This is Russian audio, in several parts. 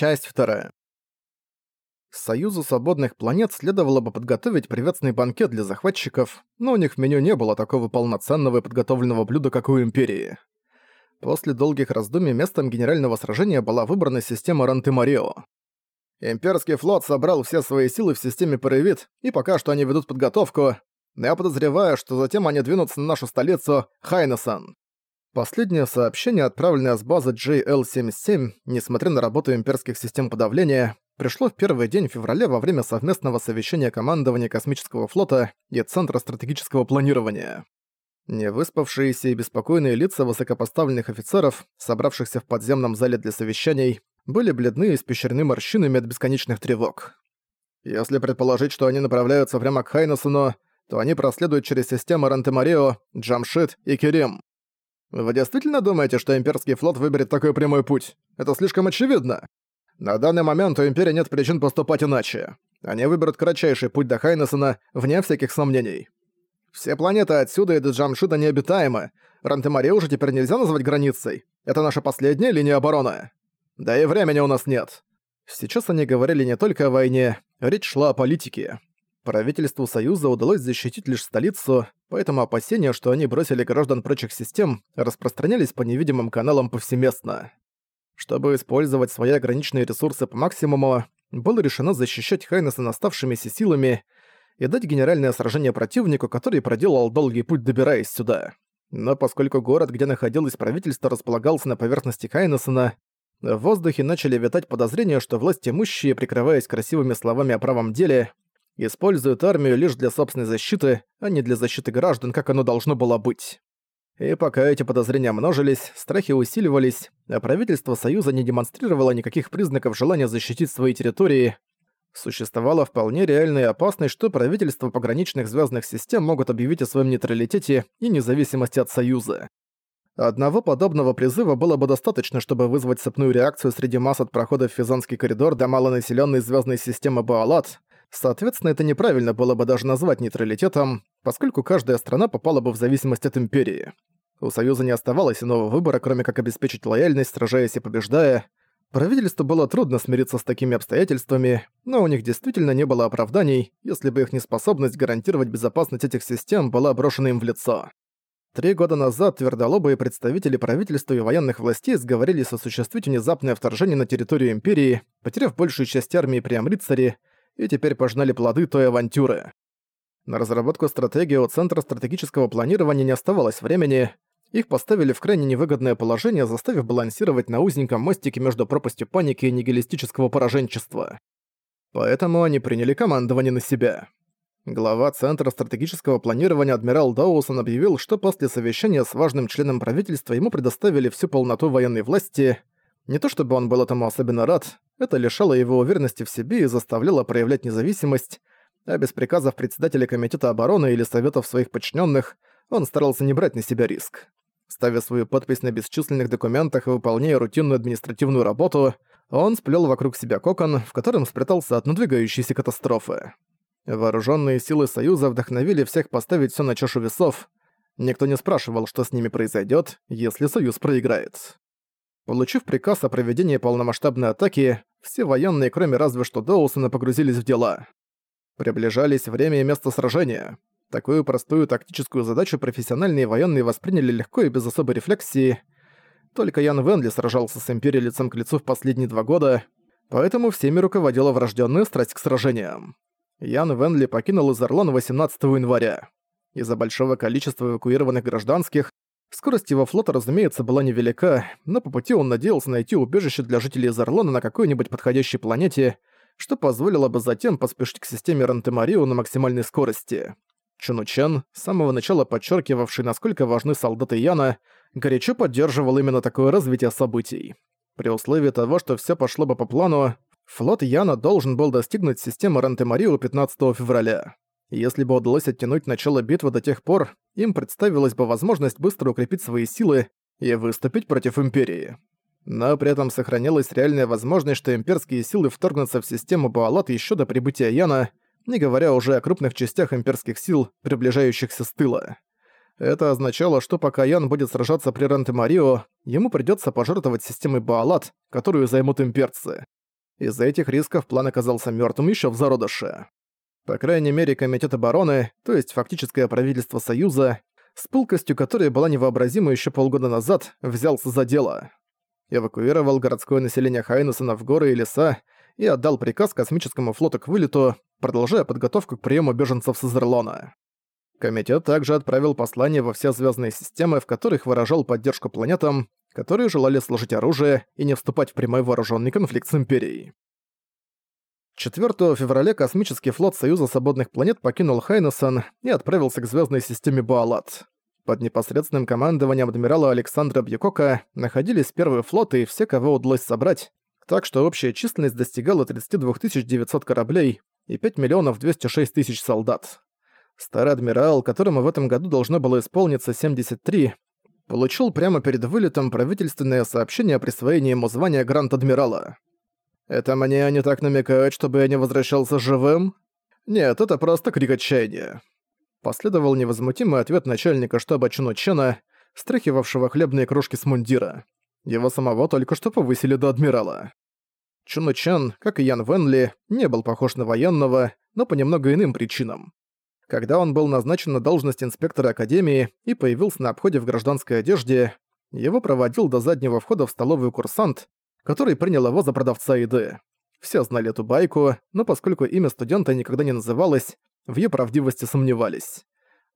Часть вторая. Союзу свободных планет следовало бы подготовить приветственный банкет для захватчиков, но у них в меню не было такого полноценного и подготовленного блюда, как у Империи. После долгих раздумий местом генерального сражения была выбрана система Ранты-Марио. Имперский флот собрал все свои силы в системе Паревит, и пока что они ведут подготовку, но я подозреваю, что затем они двинутся на нашу столицу Хайнесан. Последнее сообщение, отправленное с базы JL-77, несмотря на работу имперских систем подавления, пришло в первый день февраля во время совместного совещания командования космического флота и Центра стратегического планирования. Невыспавшиеся и беспокойные лица высокопоставленных офицеров, собравшихся в подземном зале для совещаний, были бледны и испещрены морщинами от бесконечных тревог. Если предположить, что они направляются прямо к Хайнесуну, то они проследуют через системы Рантемарио, Джамшит и Керим. Вы действительно думаете, что имперский флот выберет такой прямой путь? Это слишком очевидно. На данный момент у Империи нет причин поступать иначе. Они выберут кратчайший путь до Хайнессена, вне всяких сомнений. Все планеты отсюда и до Джамшида необитаемы. Рантемари уже теперь нельзя назвать границей. Это наша последняя линия обороны. Да и времени у нас нет. Сейчас они говорили не только о войне, речь шла о политике. Правительству Союза удалось защитить лишь столицу, поэтому опасения, что они бросили граждан прочих систем, распространялись по невидимым каналам повсеместно. Чтобы использовать свои ограниченные ресурсы по максимуму, было решено защищать Хайнеса оставшимися силами и дать генеральное сражение противнику, который проделал долгий путь, добираясь сюда. Но поскольку город, где находилось правительство, располагался на поверхности Хайнессена, в воздухе начали витать подозрения, что власть имущие, прикрываясь красивыми словами о правом деле, используют армию лишь для собственной защиты, а не для защиты граждан, как оно должно было быть. И пока эти подозрения множились, страхи усиливались, а правительство Союза не демонстрировало никаких признаков желания защитить свои территории, существовала вполне реальная опасность, что правительства пограничных звездных систем могут объявить о своем нейтралитете и независимости от Союза. Одного подобного призыва было бы достаточно, чтобы вызвать цепную реакцию среди масс от прохода в Физанский коридор до малонаселенной звездной системы Баалат, Соответственно, это неправильно было бы даже назвать нейтралитетом, поскольку каждая страна попала бы в зависимость от империи. У Союза не оставалось иного выбора, кроме как обеспечить лояльность, сражаясь и побеждая. Правительству было трудно смириться с такими обстоятельствами, но у них действительно не было оправданий, если бы их неспособность гарантировать безопасность этих систем была брошена им в лицо. Три года назад твердолобые представители правительства и военных властей сговорились осуществить внезапное вторжение на территорию Империи, потеряв большую часть армии при Амрицаре, и теперь пожнали плоды той авантюры. На разработку стратегии у Центра стратегического планирования не оставалось времени, их поставили в крайне невыгодное положение, заставив балансировать на узеньком мостике между пропастью паники и нигилистического пораженчества. Поэтому они приняли командование на себя. Глава Центра стратегического планирования адмирал Доусон объявил, что после совещания с важным членом правительства ему предоставили всю полноту военной власти. Не то чтобы он был этому особенно рад, это лишало его уверенности в себе и заставляло проявлять независимость, а без приказов председателя Комитета обороны или советов своих подчиненных он старался не брать на себя риск. Ставя свою подпись на бесчисленных документах и выполняя рутинную административную работу, он сплел вокруг себя кокон, в котором спрятался от надвигающейся катастрофы. Вооруженные силы Союза вдохновили всех поставить все на чашу весов. Никто не спрашивал, что с ними произойдет, если Союз проиграет. Получив приказ о проведении полномасштабной атаки, все военные, кроме разве что Доусона, погрузились в дела. Приближались время и место сражения. Такую простую тактическую задачу профессиональные военные восприняли легко и без особой рефлексии. Только Ян Венли сражался с Империей лицом к лицу в последние два года, поэтому всеми руководила врожденная страсть к сражениям. Ян Венли покинул Изарлон 18 января. Из-за большого количества эвакуированных гражданских Скорость его флота, разумеется, была невелика, но по пути он надеялся найти убежище для жителей Зарлона на какой-нибудь подходящей планете, что позволило бы затем поспешить к системе Рантемарио на максимальной скорости. Чунучен, с самого начала подчеркивавший, насколько важны солдаты Яна, горячо поддерживал именно такое развитие событий. При условии того, что все пошло бы по плану, флот Яна должен был достигнуть системы Рантемарио 15 февраля. Если бы удалось оттянуть начало битвы до тех пор, им представилась бы возможность быстро укрепить свои силы и выступить против Империи. Но при этом сохранилась реальная возможность, что имперские силы вторгнутся в систему Буалат еще до прибытия Яна, не говоря уже о крупных частях имперских сил, приближающихся с тыла. Это означало, что пока Ян будет сражаться при Ренте-Марио, ему придётся пожертвовать системой Буалат, которую займут имперцы. Из-за этих рисков план оказался мертвым еще в зародыше. По крайней мере, Комитет обороны, то есть фактическое правительство Союза, с пылкостью которой была невообразима еще полгода назад, взялся за дело. Эвакуировал городское население Хайнесона в горы и леса и отдал приказ космическому флоту к вылету, продолжая подготовку к приему беженцев с Изерлона. Комитет также отправил послание во все звездные системы, в которых выражал поддержку планетам, которые желали сложить оружие и не вступать в прямой вооруженный конфликт с Империей. 4 февраля космический флот Союза Свободных Планет покинул Хайнесон и отправился к звездной системе Буалат. Под непосредственным командованием адмирала Александра Бьюкока находились первые флоты и все, кого удалось собрать, так что общая численность достигала 32 900 кораблей и 5 миллионов 206 тысяч солдат. Старый адмирал, которому в этом году должно было исполниться 73, получил прямо перед вылетом правительственное сообщение о присвоении ему звания Гранд-Адмирала. «Это мне они так намекают, чтобы я не возвращался живым?» «Нет, это просто крик отчаяния». Последовал невозмутимый ответ начальника штаба Чуно Чена, стряхивавшего хлебные крошки с мундира. Его самого только что повысили до адмирала. Чуно Чен, как и Ян Венли, не был похож на военного, но по немного иным причинам. Когда он был назначен на должность инспектора Академии и появился на обходе в гражданской одежде, его проводил до заднего входа в столовую курсант, который принял его за продавца еды. Все знали эту байку, но поскольку имя студента никогда не называлось, в ее правдивости сомневались.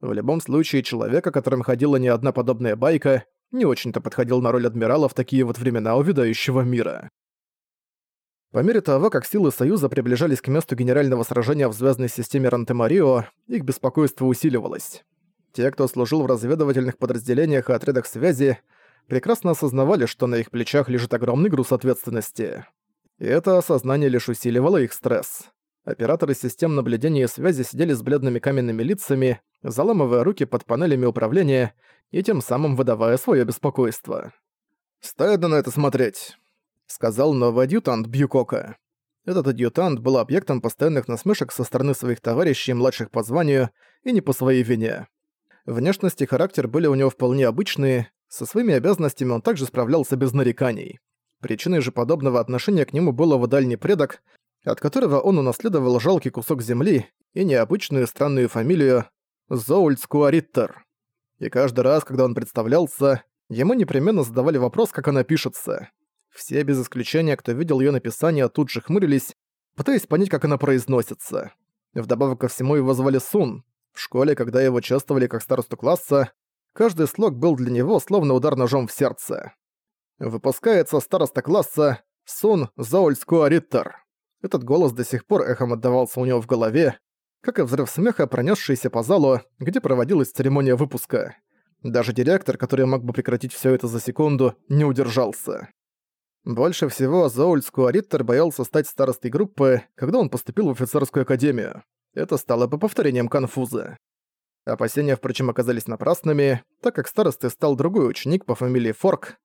В любом случае, человек, о котором ходила не одна подобная байка, не очень-то подходил на роль адмирала в такие вот времена увядающего мира. По мере того, как силы Союза приближались к месту генерального сражения в звездной системе Рантемарио, их беспокойство усиливалось. Те, кто служил в разведывательных подразделениях и отрядах связи, прекрасно осознавали, что на их плечах лежит огромный груз ответственности. И это осознание лишь усиливало их стресс. Операторы систем наблюдения и связи сидели с бледными каменными лицами, заламывая руки под панелями управления и тем самым выдавая свое беспокойство. «Стыдно на это смотреть», — сказал новый адъютант Бьюкока. Этот адъютант был объектом постоянных насмешек со стороны своих товарищей младших по званию и не по своей вине. Внешность и характер были у него вполне обычные, со своими обязанностями он также справлялся без нареканий. Причиной же подобного отношения к нему был его дальний предок, от которого он унаследовал жалкий кусок земли и необычную странную фамилию Зоульцкуариттер. И каждый раз, когда он представлялся, ему непременно задавали вопрос, как она пишется. Все без исключения, кто видел её написание, тут же хмурились, пытаясь понять, как она произносится. Вдобавок ко всему его звали Сун. В школе, когда его чествовали как старосту класса, каждый слог был для него словно удар ножом в сердце. Выпускается староста класса Сун Зоульцкуариттер. Этот голос до сих пор эхом отдавался у него в голове, как и взрыв смеха, пронесшийся по залу, где проводилась церемония выпуска. Даже директор, который мог бы прекратить все это за секунду, не удержался. Больше всего Зоульску Ариттер боялся стать старостой группы, когда он поступил в офицерскую академию. Это стало бы повторением конфуза. Опасения, впрочем, оказались напрасными, так как старостой стал другой ученик по фамилии Форк.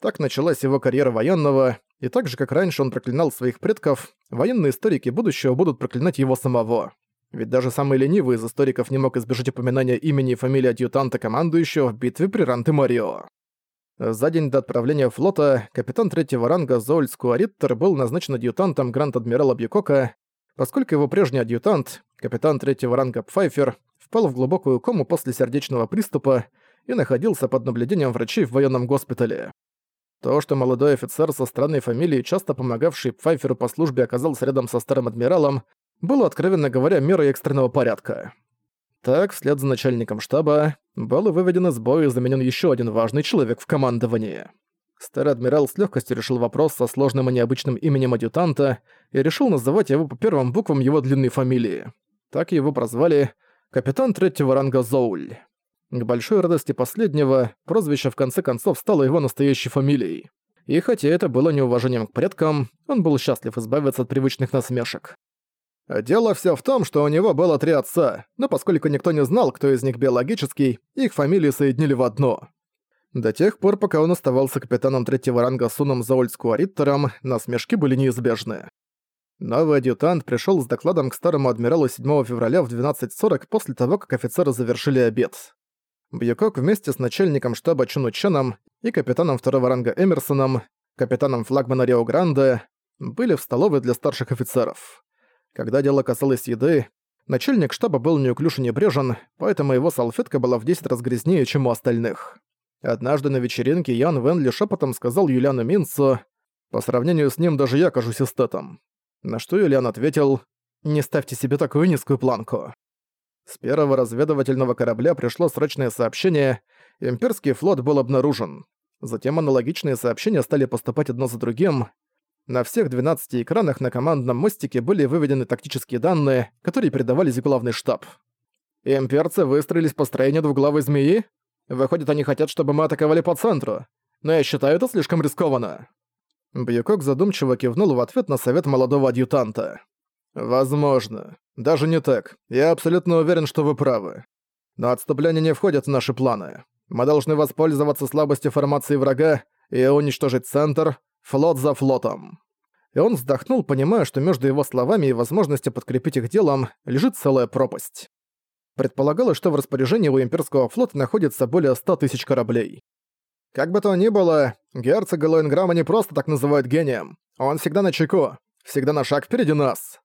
Так началась его карьера военного, и так же, как раньше он проклинал своих предков, военные историки будущего будут проклинать его самого. Ведь даже самый ленивый из историков не мог избежать упоминания имени и фамилии адъютанта командующего в битве при Ранте-Марио. За день до отправления флота капитан третьего ранга Зоэль Скуариттер был назначен адъютантом Гранд-Адмирала Бьюкока, поскольку его прежний адъютант, капитан третьего ранга Пфайфер, впал в глубокую кому после сердечного приступа и находился под наблюдением врачей в военном госпитале. То, что молодой офицер со странной фамилией, часто помогавший Пфайферу по службе, оказался рядом со старым адмиралом, было, откровенно говоря, мерой экстренного порядка. Так, вслед за начальником штаба, был выведен из боя и заменен еще один важный человек в командовании. Старый адмирал с легкостью решил вопрос со сложным и необычным именем адъютанта и решил называть его по первым буквам его длинной фамилии. Так его прозвали «Капитан третьего ранга Зоуль». К большой радости последнего, прозвище в конце концов стало его настоящей фамилией. И хотя это было неуважением к предкам, он был счастлив избавиться от привычных насмешек. Дело все в том, что у него было три отца, но поскольку никто не знал, кто из них биологический, их фамилии соединили в одно. До тех пор, пока он оставался капитаном третьего ранга Суном Заольскуариттером, насмешки были неизбежны. Новый адъютант пришел с докладом к старому адмиралу 7 февраля в 12.40 после того, как офицеры завершили обед. Бьюкок вместе с начальником штаба Чуну Ченом и капитаном второго ранга Эмерсоном, капитаном флагмана Рио Гранде, были в столовой для старших офицеров. Когда дело касалось еды, начальник штаба был неуклюж и небрежен, поэтому его салфетка была в 10 раз грязнее, чем у остальных. Однажды на вечеринке Ян Венли шепотом сказал Юлиану Минцу, «По сравнению с ним даже я кажусь эстетом». На что Юлиан ответил, «Не ставьте себе такую низкую планку». С первого разведывательного корабля пришло срочное сообщение, имперский флот был обнаружен. Затем аналогичные сообщения стали поступать одно за другим. На всех 12 экранах на командном мостике были выведены тактические данные, которые передавались в главный штаб. «Имперцы выстроились по строению двуглавой змеи? Выходит, они хотят, чтобы мы атаковали по центру. Но я считаю это слишком рискованно». Бьюкок задумчиво кивнул в ответ на совет молодого адъютанта. «Возможно. Даже не так. Я абсолютно уверен, что вы правы. Но отступление не входит в наши планы. Мы должны воспользоваться слабостью формации врага и уничтожить центр, флот за флотом». И он вздохнул, понимая, что между его словами и возможностью подкрепить их делом лежит целая пропасть. Предполагалось, что в распоряжении у имперского флота находится более 100 тысяч кораблей. Как бы то ни было, герцога Лоинграма не просто так называют гением. Он всегда на чеку, всегда на шаг впереди нас.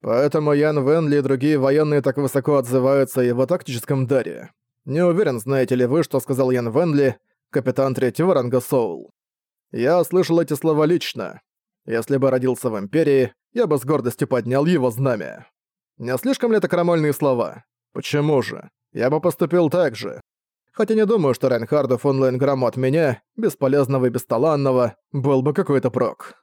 Поэтому Ян Венли и другие военные так высоко отзываются о его тактическом даре. Не уверен, знаете ли вы, что сказал Ян Венли, капитан третьего ранга Соул. Я слышал эти слова лично. Если бы родился в Империи, я бы с гордостью поднял его знамя. Не слишком ли это крамольные слова? Почему же? Я бы поступил так же. Хотя не думаю, что Райнхарду фон Лейнграмму от меня, бесполезного и бесталанного, был бы какой-то прок.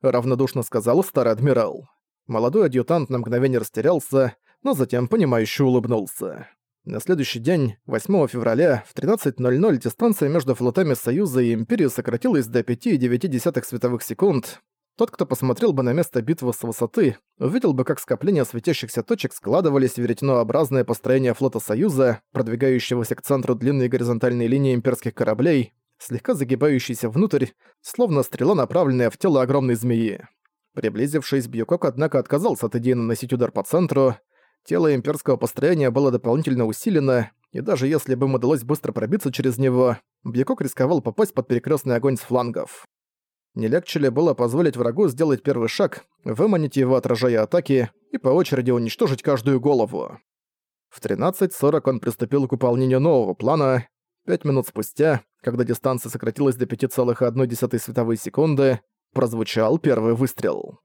Равнодушно сказал старый адмирал. Молодой адъютант на мгновение растерялся, но затем понимающе улыбнулся. На следующий день, 8 февраля, в 13.00 дистанция между флотами Союза и Империи сократилась до 5,9 световых секунд. Тот, кто посмотрел бы на место битвы с высоты, увидел бы, как скопления светящихся точек складывались в веретенообразное построение флота Союза, продвигающегося к центру длинной горизонтальной линии имперских кораблей, слегка загибающейся внутрь, словно стрела, направленная в тело огромной змеи. Приблизившись, Бьюкок, однако, отказался от идеи наносить удар по центру. Тело имперского построения было дополнительно усилено, и даже если бы им удалось быстро пробиться через него, Бьюкок рисковал попасть под перекрестный огонь с флангов. Не легче ли было позволить врагу сделать первый шаг, выманить его, отражая атаки, и по очереди уничтожить каждую голову? В 13.40 он приступил к выполнению нового плана. Пять минут спустя, когда дистанция сократилась до 5,1 световой секунды, прозвучал первый выстрел.